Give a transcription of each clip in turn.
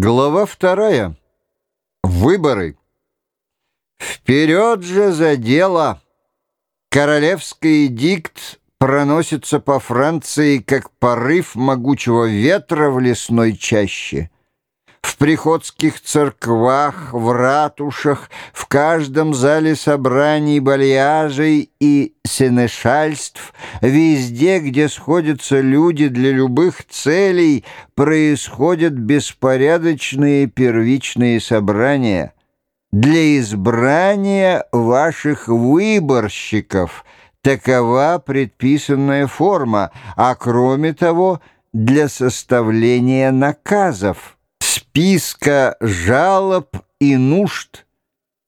Глава вторая. Выборы. Вперед же за дело! Королевский эдикт проносится по Франции, как порыв могучего ветра в лесной чаще — в приходских церквах, в ратушах, в каждом зале собраний бальяжей и сенешальств, везде, где сходятся люди для любых целей, происходят беспорядочные первичные собрания для избрания ваших выборщиков. Такова предписанная форма, а кроме того, для составления наказов списка жалоб и нужд,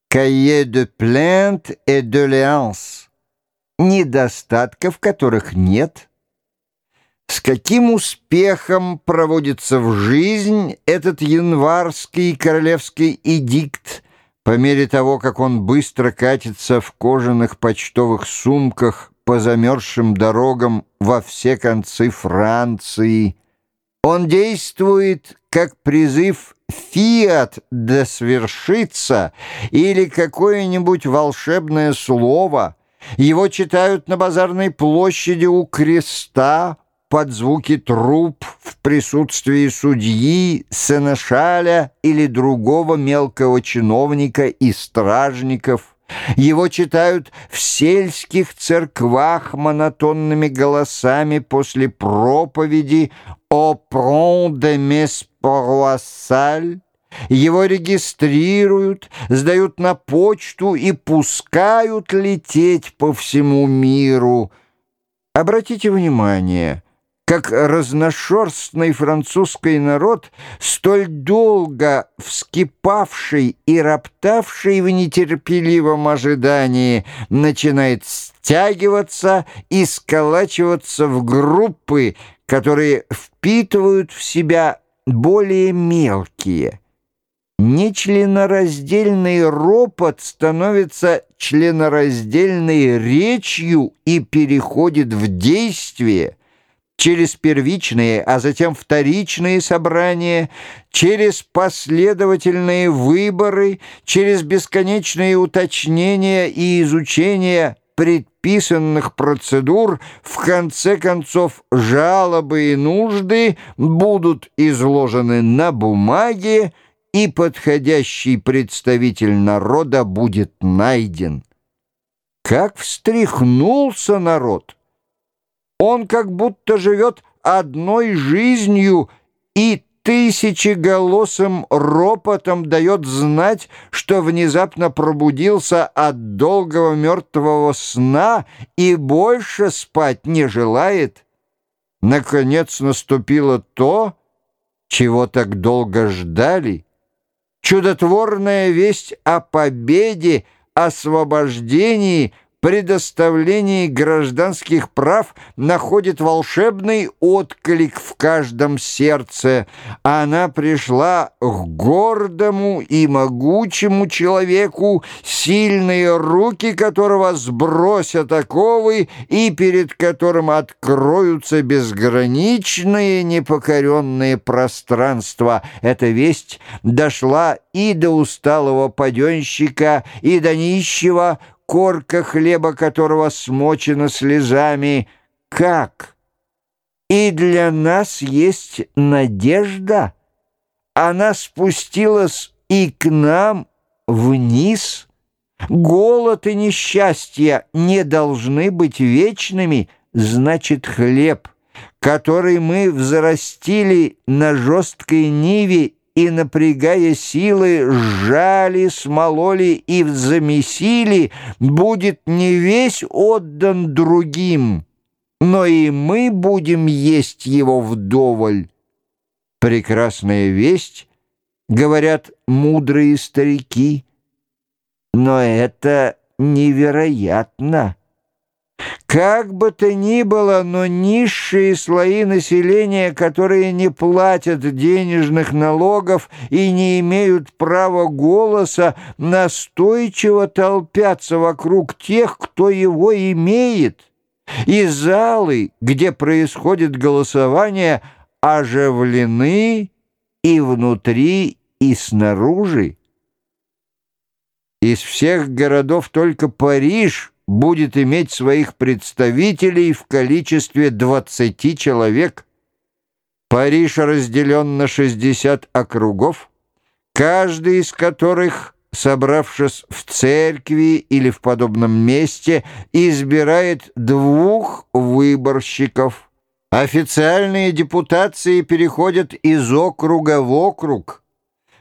кае plainte et de léance, недостатков которых нет. С каким успехом проводится в жизнь этот январский королевский эдикт, по мере того, как он быстро катится в кожаных почтовых сумках по замерзшим дорогам во все концы Франции. Он действует как призыв «фиат» да свершится или какое-нибудь волшебное слово. Его читают на базарной площади у креста под звуки труп в присутствии судьи, сенешаля или другого мелкого чиновника и стражников. Его читают в сельских церквах монотонными голосами после проповеди «О прон де мес paroissal», его регистрируют, сдают на почту и пускают лететь по всему миру. Обратите внимание — как разношерстный французский народ, столь долго вскипавший и роптавший в нетерпеливом ожидании, начинает стягиваться и сколачиваться в группы, которые впитывают в себя более мелкие. Нечленораздельный ропот становится членораздельной речью и переходит в действие – через первичные, а затем вторичные собрания, через последовательные выборы, через бесконечные уточнения и изучения предписанных процедур, в конце концов жалобы и нужды будут изложены на бумаге, и подходящий представитель народа будет найден. Как встряхнулся народ! Он как будто живет одной жизнью и тысячеголосым ропотом дает знать, что внезапно пробудился от долгого мертвого сна и больше спать не желает. Наконец наступило то, чего так долго ждали. Чудотворная весть о победе, освобождении — предоставлении гражданских прав находит волшебный отклик в каждом сердце. Она пришла к гордому и могучему человеку, сильные руки которого сбросят оковы и перед которым откроются безграничные непокоренные пространства. Эта весть дошла и до усталого паденщика, и до нищего, корка хлеба которого смочена слезами. Как? И для нас есть надежда. Она спустилась и к нам вниз. Голод и несчастье не должны быть вечными, значит, хлеб, который мы взрастили на жесткой ниве и, напрягая силы, сжали, смололи и замесили, будет не весь отдан другим, но и мы будем есть его вдоволь. Прекрасная весть, говорят мудрые старики, но это невероятно. Как бы то ни было, но низшие слои населения, которые не платят денежных налогов и не имеют права голоса, настойчиво толпятся вокруг тех, кто его имеет. И залы, где происходит голосование, оживлены и внутри, и снаружи. Из всех городов только Париж будет иметь своих представителей в количестве 20 человек. Париж разделен на 60 округов, каждый из которых, собравшись в церкви или в подобном месте, избирает двух выборщиков – Официальные депутации переходят из округа в округ,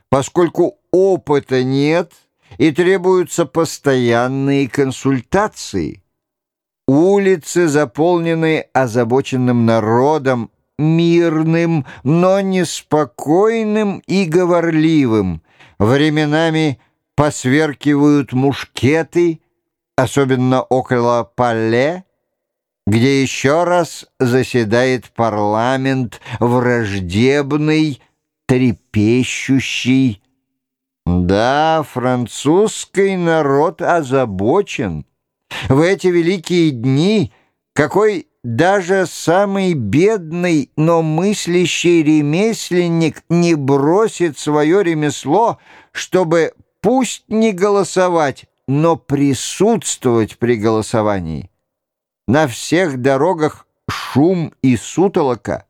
поскольку опыта нет и требуются постоянные консультации. Улицы заполнены озабоченным народом, мирным, но неспокойным и говорливым. Временами посверкивают мушкеты, особенно около Пале, где еще раз заседает парламент враждебный, трепещущий. Да, французский народ озабочен. В эти великие дни какой даже самый бедный, но мыслящий ремесленник не бросит свое ремесло, чтобы пусть не голосовать, но присутствовать при голосовании. На всех дорогах шум и сутолока.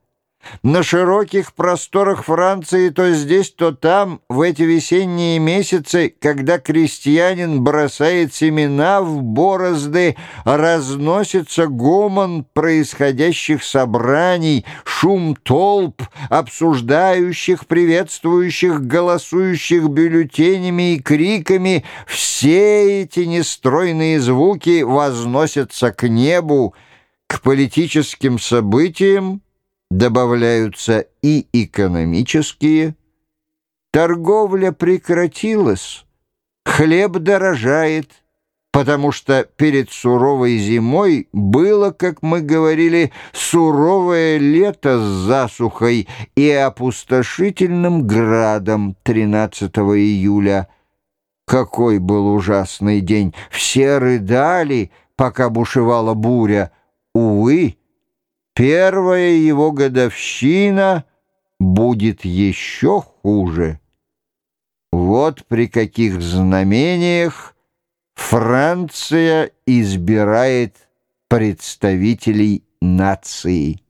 На широких просторах Франции то здесь, то там, в эти весенние месяцы, когда крестьянин бросает семена в борозды, разносится гомон происходящих собраний, шум толп, обсуждающих, приветствующих, голосующих бюллетенями и криками, все эти нестройные звуки возносятся к небу, к политическим событиям, добавляются и экономические. Торговля прекратилась, хлеб дорожает, потому что перед суровой зимой было, как мы говорили, суровое лето с засухой и опустошительным градом 13 июля. Какой был ужасный день! Все рыдали, пока бушевала буря. Увы, Первая его годовщина будет еще хуже. Вот при каких знамениях Франция избирает представителей нации.